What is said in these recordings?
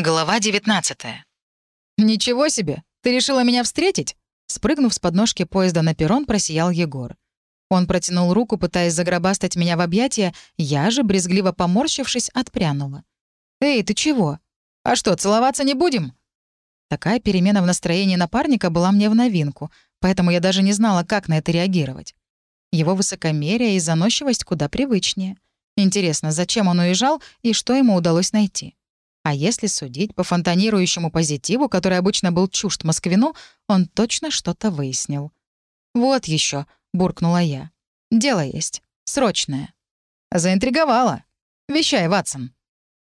Глава 19 «Ничего себе! Ты решила меня встретить?» Спрыгнув с подножки поезда на перрон, просиял Егор. Он протянул руку, пытаясь загробастать меня в объятия, я же, брезгливо поморщившись, отпрянула. «Эй, ты чего? А что, целоваться не будем?» Такая перемена в настроении напарника была мне в новинку, поэтому я даже не знала, как на это реагировать. Его высокомерие и заносчивость куда привычнее. Интересно, зачем он уезжал и что ему удалось найти? А если судить по фонтанирующему позитиву, который обычно был чужд Москвину, он точно что-то выяснил. «Вот еще, буркнула я. «Дело есть. Срочное». «Заинтриговала. Вещай, Ватсон».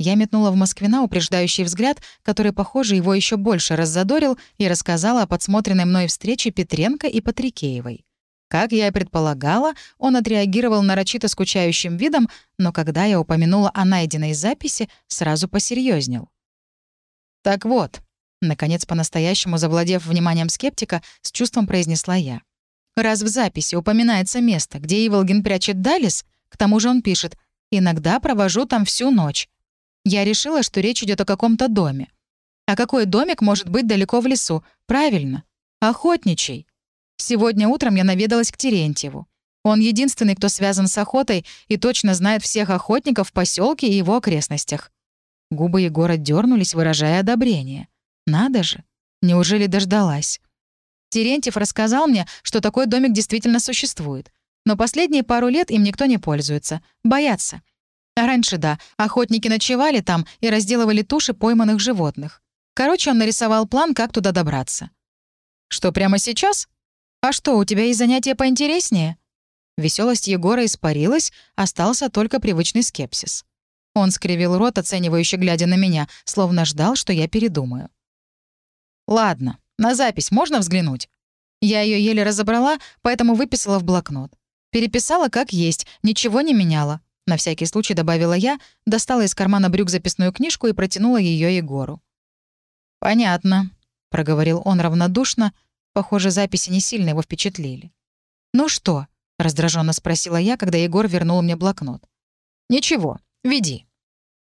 Я метнула в Москвина упреждающий взгляд, который, похоже, его еще больше раззадорил, и рассказала о подсмотренной мной встрече Петренко и Патрикеевой. Как я и предполагала, он отреагировал нарочито скучающим видом, но когда я упомянула о найденной записи, сразу посерьезнел. «Так вот», — наконец по-настоящему завладев вниманием скептика, с чувством произнесла я. «Раз в записи упоминается место, где Иволгин прячет Далис, к тому же он пишет «Иногда провожу там всю ночь». Я решила, что речь идет о каком-то доме. А какой домик может быть далеко в лесу? Правильно. Охотничий. Сегодня утром я наведалась к Терентьеву. Он единственный, кто связан с охотой и точно знает всех охотников в поселке и его окрестностях. Губы Егора дернулись, выражая одобрение. Надо же, неужели дождалась? Терентьев рассказал мне, что такой домик действительно существует. Но последние пару лет им никто не пользуется. Боятся. А раньше, да, охотники ночевали там и разделывали туши пойманных животных. Короче, он нарисовал план, как туда добраться. «Что, прямо сейчас?» «А что, у тебя есть занятия поинтереснее?» Веселость Егора испарилась, остался только привычный скепсис. Он скривил рот, оценивающе глядя на меня, словно ждал, что я передумаю. «Ладно, на запись можно взглянуть?» Я ее еле разобрала, поэтому выписала в блокнот. Переписала как есть, ничего не меняла. На всякий случай добавила я, достала из кармана брюк записную книжку и протянула ее Егору. «Понятно», — проговорил он равнодушно, Похоже, записи не сильно его впечатлили. «Ну что?» — раздраженно спросила я, когда Егор вернул мне блокнот. «Ничего, веди».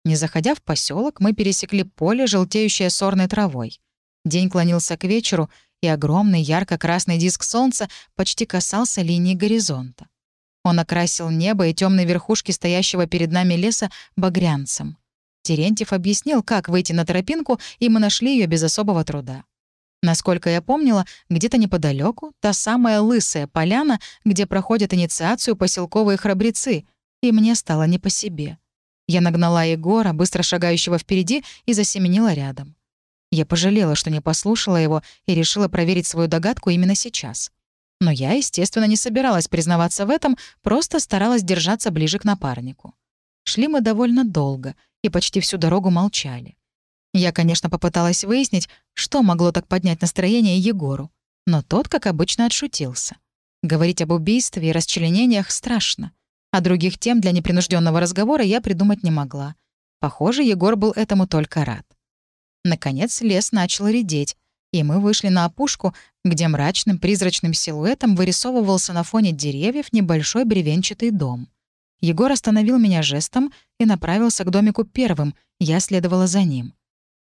Не заходя в поселок, мы пересекли поле, желтеющее сорной травой. День клонился к вечеру, и огромный ярко-красный диск солнца почти касался линии горизонта. Он окрасил небо и темные верхушки стоящего перед нами леса багрянцем. Терентьев объяснил, как выйти на тропинку, и мы нашли ее без особого труда. Насколько я помнила, где-то неподалеку та самая лысая поляна, где проходят инициацию поселковые храбрецы, и мне стало не по себе. Я нагнала Егора, быстро шагающего впереди, и засеменила рядом. Я пожалела, что не послушала его и решила проверить свою догадку именно сейчас. Но я, естественно, не собиралась признаваться в этом, просто старалась держаться ближе к напарнику. Шли мы довольно долго и почти всю дорогу молчали. Я, конечно, попыталась выяснить, что могло так поднять настроение Егору, но тот, как обычно, отшутился. Говорить об убийстве и расчленениях страшно, а других тем для непринужденного разговора я придумать не могла. Похоже, Егор был этому только рад. Наконец лес начал редеть, и мы вышли на опушку, где мрачным призрачным силуэтом вырисовывался на фоне деревьев небольшой бревенчатый дом. Егор остановил меня жестом и направился к домику первым, я следовала за ним.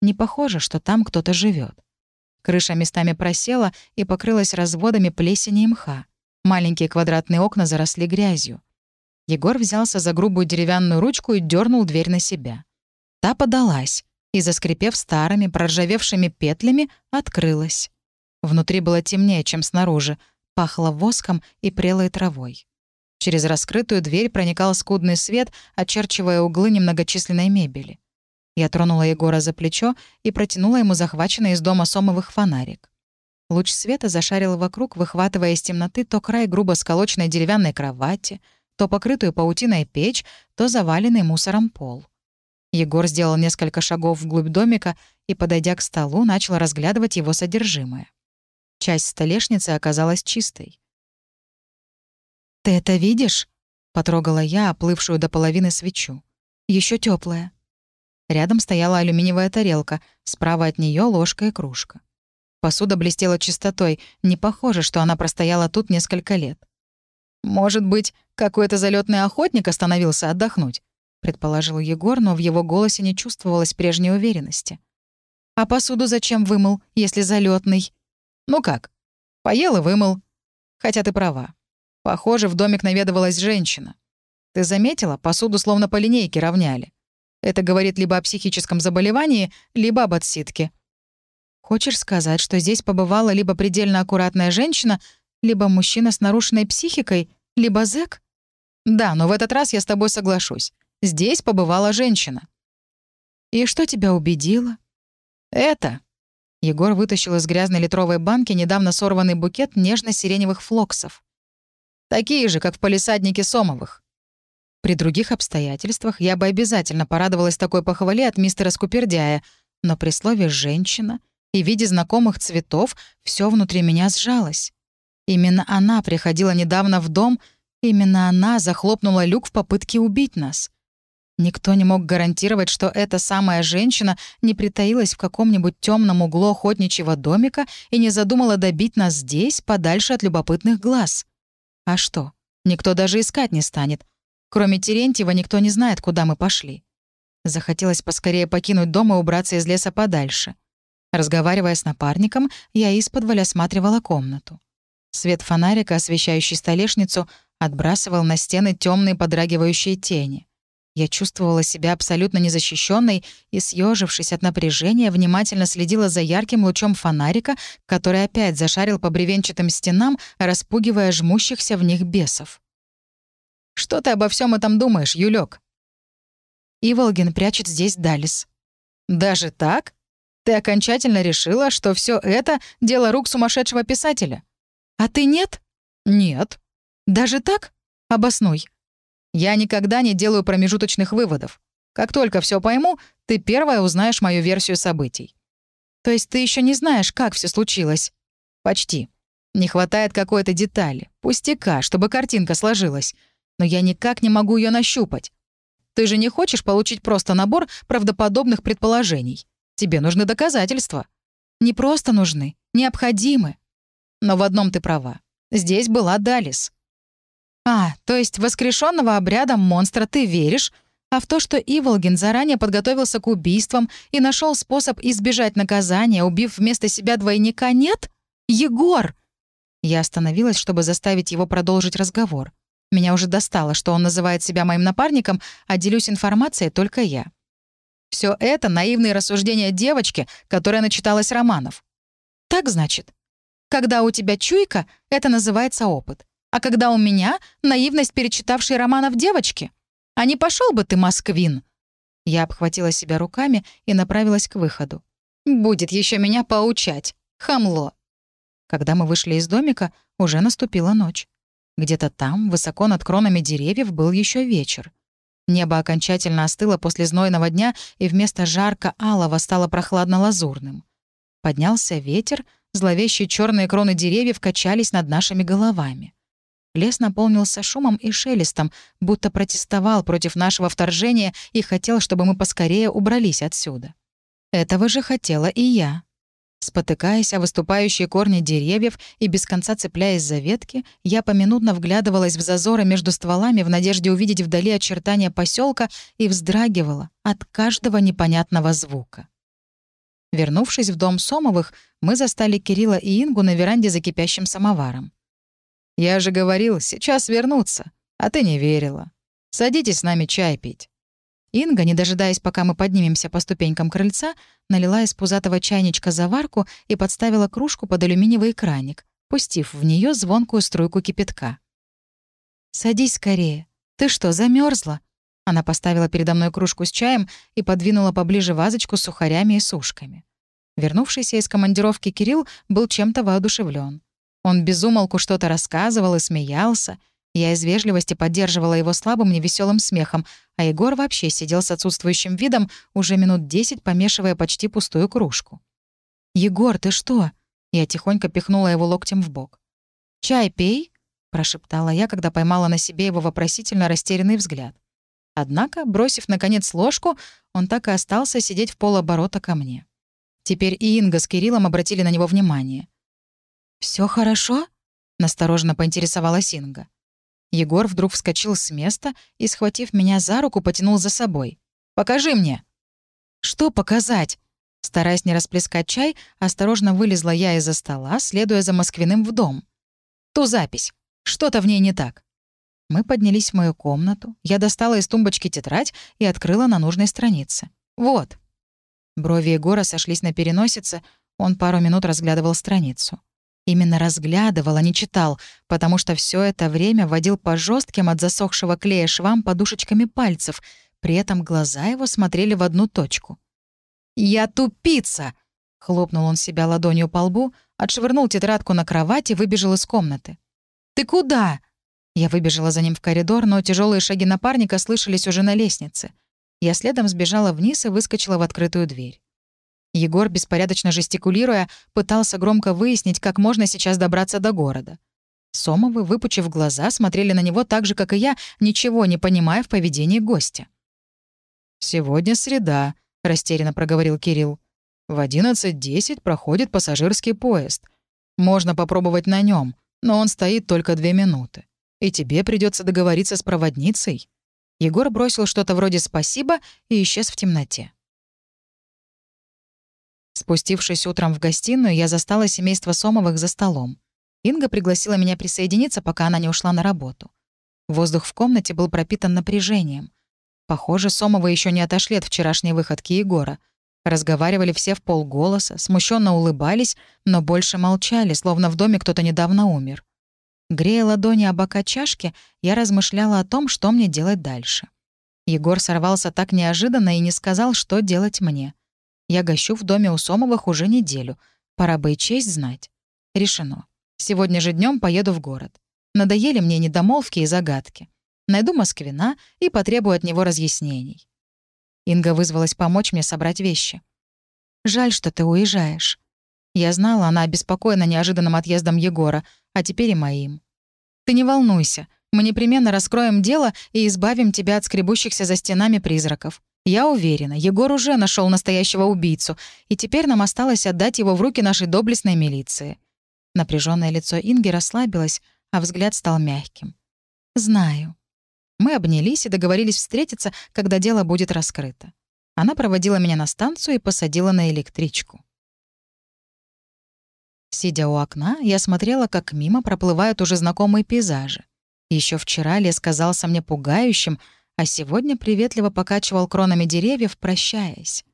Не похоже, что там кто-то живет. Крыша местами просела и покрылась разводами плесени и мха. Маленькие квадратные окна заросли грязью. Егор взялся за грубую деревянную ручку и дернул дверь на себя. Та подалась и, заскрипев старыми, проржавевшими петлями, открылась. Внутри было темнее, чем снаружи, пахло воском и прелой травой. Через раскрытую дверь проникал скудный свет, очерчивая углы немногочисленной мебели. Я тронула Егора за плечо и протянула ему захваченный из дома сомовых фонарик. Луч света зашарил вокруг, выхватывая из темноты то край грубо сколоченной деревянной кровати, то покрытую паутиной печь, то заваленный мусором пол. Егор сделал несколько шагов вглубь домика и, подойдя к столу, начал разглядывать его содержимое. Часть столешницы оказалась чистой. «Ты это видишь?» — потрогала я оплывшую до половины свечу. Еще теплая. Рядом стояла алюминиевая тарелка, справа от нее ложка и кружка. Посуда блестела чистотой, не похоже, что она простояла тут несколько лет. «Может быть, какой-то залетный охотник остановился отдохнуть?» — предположил Егор, но в его голосе не чувствовалось прежней уверенности. А посуду зачем вымыл, если залетный? Ну как? Поел и вымыл. Хотя ты права. Похоже, в домик наведывалась женщина. Ты заметила, посуду словно по линейке равняли. Это говорит либо о психическом заболевании, либо об отсидке. Хочешь сказать, что здесь побывала либо предельно аккуратная женщина, либо мужчина с нарушенной психикой, либо зэк? Да, но в этот раз я с тобой соглашусь. Здесь побывала женщина. И что тебя убедило? Это. Егор вытащил из грязной литровой банки недавно сорванный букет нежно-сиреневых флоксов. Такие же, как в полисаднике Сомовых. При других обстоятельствах я бы обязательно порадовалась такой похвале от мистера Скупердяя, но при слове «женщина» и виде знакомых цветов все внутри меня сжалось. Именно она приходила недавно в дом, именно она захлопнула люк в попытке убить нас. Никто не мог гарантировать, что эта самая женщина не притаилась в каком-нибудь темном углу охотничьего домика и не задумала добить нас здесь, подальше от любопытных глаз. А что? Никто даже искать не станет. Кроме Терентьева никто не знает, куда мы пошли. Захотелось поскорее покинуть дом и убраться из леса подальше. Разговаривая с напарником, я из-под осматривала комнату. Свет фонарика, освещающий столешницу, отбрасывал на стены темные подрагивающие тени. Я чувствовала себя абсолютно незащищенной и, съежившись от напряжения, внимательно следила за ярким лучом фонарика, который опять зашарил по бревенчатым стенам, распугивая жмущихся в них бесов. «Что ты обо всем этом думаешь, Юлек? Иволгин прячет здесь Далис. «Даже так?» Ты окончательно решила, что все это — дело рук сумасшедшего писателя. А ты нет? Нет. Даже так? Обоснуй. Я никогда не делаю промежуточных выводов. Как только все пойму, ты первая узнаешь мою версию событий. То есть ты еще не знаешь, как все случилось? Почти. Не хватает какой-то детали, пустяка, чтобы картинка сложилась. Но я никак не могу ее нащупать. Ты же не хочешь получить просто набор правдоподобных предположений. Тебе нужны доказательства. Не просто нужны, необходимы. Но в одном ты права. Здесь была Далис. А, то есть воскрешенного обрядом монстра ты веришь, а в то, что Иволгин заранее подготовился к убийствам и нашел способ избежать наказания, убив вместо себя двойника, нет? Егор! Я остановилась, чтобы заставить его продолжить разговор. Меня уже достало, что он называет себя моим напарником, а делюсь информацией только я. Все это наивные рассуждения девочки, которая начиталась романов. Так значит? Когда у тебя чуйка, это называется опыт. А когда у меня — наивность перечитавшей романов девочки. А не пошел бы ты, москвин!» Я обхватила себя руками и направилась к выходу. «Будет еще меня поучать. Хамло!» Когда мы вышли из домика, уже наступила ночь. Где-то там, высоко над кронами деревьев, был еще вечер. Небо окончательно остыло после знойного дня, и вместо жарко-алого стало прохладно-лазурным. Поднялся ветер, зловещие черные кроны деревьев качались над нашими головами. Лес наполнился шумом и шелестом, будто протестовал против нашего вторжения и хотел, чтобы мы поскорее убрались отсюда. Этого же хотела и я. Спотыкаясь о выступающие корни деревьев и без конца цепляясь за ветки, я поминутно вглядывалась в зазоры между стволами в надежде увидеть вдали очертания поселка и вздрагивала от каждого непонятного звука. Вернувшись в дом Сомовых, мы застали Кирилла и Ингу на веранде за кипящим самоваром. «Я же говорил, сейчас вернуться, а ты не верила. Садитесь с нами чай пить». Инга, не дожидаясь, пока мы поднимемся по ступенькам крыльца, налила из пузатого чайничка заварку и подставила кружку под алюминиевый краник, пустив в нее звонкую струйку кипятка. «Садись скорее. Ты что, замерзла? Она поставила передо мной кружку с чаем и подвинула поближе вазочку с сухарями и сушками. Вернувшийся из командировки Кирилл был чем-то воодушевлен. Он безумолку что-то рассказывал и смеялся, я из вежливости поддерживала его слабым невеселым смехом, а Егор вообще сидел с отсутствующим видом, уже минут десять помешивая почти пустую кружку. «Егор, ты что?» Я тихонько пихнула его локтем в бок. «Чай пей?» — прошептала я, когда поймала на себе его вопросительно растерянный взгляд. Однако, бросив, наконец, ложку, он так и остался сидеть в полоборота ко мне. Теперь и Инга с Кириллом обратили на него внимание. Все хорошо?» — настороженно поинтересовалась Инга. Егор вдруг вскочил с места и, схватив меня за руку, потянул за собой. «Покажи мне!» «Что показать?» — Стараясь не расплескать чай, осторожно вылезла я из-за стола, следуя за Москвиным в дом. Ту запись. Что-то в ней не так. Мы поднялись в мою комнату, я достала из тумбочки тетрадь и открыла на нужной странице. Вот. Брови Егора сошлись на переносице, он пару минут разглядывал страницу. Именно разглядывал, а не читал, потому что все это время водил по жестким от засохшего клея швам подушечками пальцев, при этом глаза его смотрели в одну точку. «Я тупица!» — хлопнул он себя ладонью по лбу, отшвырнул тетрадку на кровать и выбежал из комнаты. «Ты куда?» Я выбежала за ним в коридор, но тяжелые шаги напарника слышались уже на лестнице. Я следом сбежала вниз и выскочила в открытую дверь. Егор, беспорядочно жестикулируя, пытался громко выяснить, как можно сейчас добраться до города. Сомовы, выпучив глаза, смотрели на него так же, как и я, ничего не понимая в поведении гостя. «Сегодня среда», — растерянно проговорил Кирилл. «В 11.10 проходит пассажирский поезд. Можно попробовать на нем, но он стоит только две минуты. И тебе придется договориться с проводницей». Егор бросил что-то вроде «спасибо» и исчез в темноте. Спустившись утром в гостиную, я застала семейство Сомовых за столом. Инга пригласила меня присоединиться, пока она не ушла на работу. Воздух в комнате был пропитан напряжением. Похоже, Сомовы еще не отошли от вчерашней выходки Егора. Разговаривали все в полголоса, смущенно улыбались, но больше молчали, словно в доме кто-то недавно умер. Грея ладони о бока чашки, я размышляла о том, что мне делать дальше. Егор сорвался так неожиданно и не сказал, что делать мне. Я гощу в доме у Сомовых уже неделю. Пора бы и честь знать. Решено. Сегодня же днем поеду в город. Надоели мне недомолвки и загадки. Найду Москвина и потребую от него разъяснений. Инга вызвалась помочь мне собрать вещи. «Жаль, что ты уезжаешь». Я знала, она обеспокоена неожиданным отъездом Егора, а теперь и моим. «Ты не волнуйся. Мы непременно раскроем дело и избавим тебя от скребущихся за стенами призраков. Я уверена, Егор уже нашел настоящего убийцу, и теперь нам осталось отдать его в руки нашей доблестной милиции». Напряженное лицо Инги расслабилось, а взгляд стал мягким. «Знаю». Мы обнялись и договорились встретиться, когда дело будет раскрыто. Она проводила меня на станцию и посадила на электричку. Сидя у окна, я смотрела, как мимо проплывают уже знакомые пейзажи. Еще вчера лес казался мне пугающим, а сегодня приветливо покачивал кронами деревьев, прощаясь.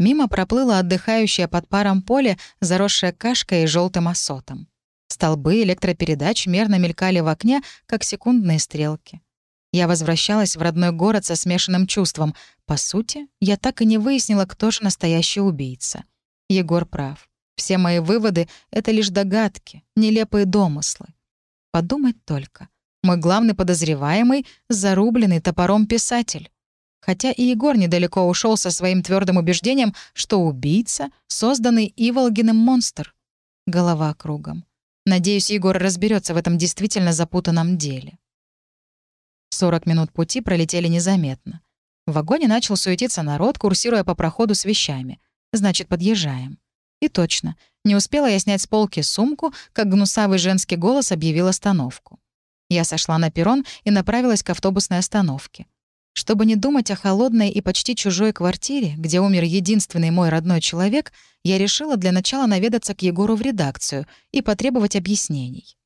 Мимо проплыло отдыхающее под паром поле, заросшее кашкой и желтым осотом. Столбы электропередач мерно мелькали в окне, как секундные стрелки. Я возвращалась в родной город со смешанным чувством. По сути, я так и не выяснила, кто же настоящий убийца. Егор прав. Все мои выводы — это лишь догадки, нелепые домыслы. Подумать только. Мой главный подозреваемый — зарубленный топором писатель. Хотя и Егор недалеко ушел со своим твердым убеждением, что убийца — созданный Иволгиным монстр. Голова кругом. Надеюсь, Егор разберется в этом действительно запутанном деле. 40 минут пути пролетели незаметно. В вагоне начал суетиться народ, курсируя по проходу с вещами. Значит, подъезжаем. И точно, не успела я снять с полки сумку, как гнусавый женский голос объявил остановку. Я сошла на перрон и направилась к автобусной остановке. Чтобы не думать о холодной и почти чужой квартире, где умер единственный мой родной человек, я решила для начала наведаться к Егору в редакцию и потребовать объяснений.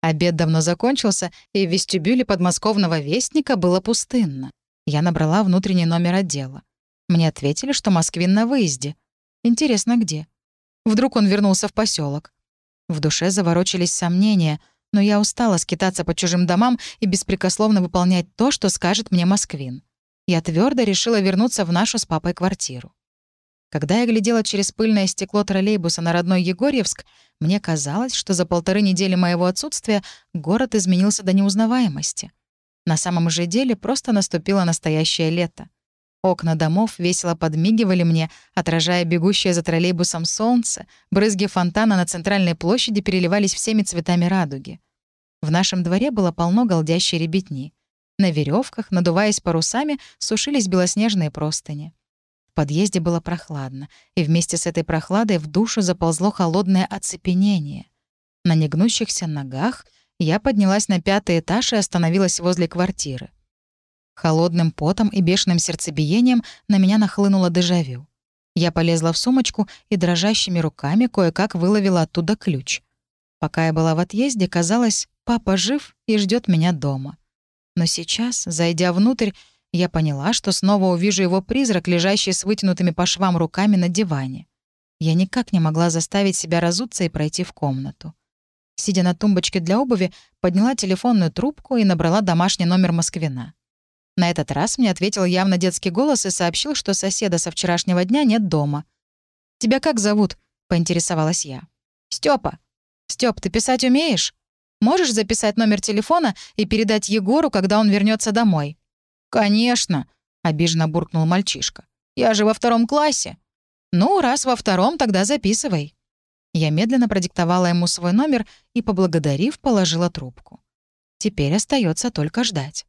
Обед давно закончился, и в вестибюле подмосковного вестника было пустынно. Я набрала внутренний номер отдела. Мне ответили, что Москвин на выезде. Интересно, где? Вдруг он вернулся в поселок. В душе заворочились сомнения — но я устала скитаться по чужим домам и беспрекословно выполнять то, что скажет мне Москвин. Я твердо решила вернуться в нашу с папой квартиру. Когда я глядела через пыльное стекло троллейбуса на родной Егорьевск, мне казалось, что за полторы недели моего отсутствия город изменился до неузнаваемости. На самом же деле просто наступило настоящее лето. Окна домов весело подмигивали мне, отражая бегущее за троллейбусом солнце, брызги фонтана на центральной площади переливались всеми цветами радуги. В нашем дворе было полно голдящей ребятни. На веревках, надуваясь парусами, сушились белоснежные простыни. В подъезде было прохладно, и вместе с этой прохладой в душу заползло холодное оцепенение. На негнущихся ногах я поднялась на пятый этаж и остановилась возле квартиры. Холодным потом и бешеным сердцебиением на меня нахлынуло дежавю. Я полезла в сумочку и дрожащими руками кое-как выловила оттуда ключ. Пока я была в отъезде, казалось, папа жив и ждет меня дома. Но сейчас, зайдя внутрь, я поняла, что снова увижу его призрак, лежащий с вытянутыми по швам руками на диване. Я никак не могла заставить себя разуться и пройти в комнату. Сидя на тумбочке для обуви, подняла телефонную трубку и набрала домашний номер Москвина. На этот раз мне ответил явно детский голос и сообщил, что соседа со вчерашнего дня нет дома. «Тебя как зовут?» — поинтересовалась я. «Стёпа». «Стёп, ты писать умеешь? Можешь записать номер телефона и передать Егору, когда он вернется домой?» «Конечно», — обиженно буркнул мальчишка. «Я же во втором классе». «Ну, раз во втором, тогда записывай». Я медленно продиктовала ему свой номер и, поблагодарив, положила трубку. Теперь остается только ждать.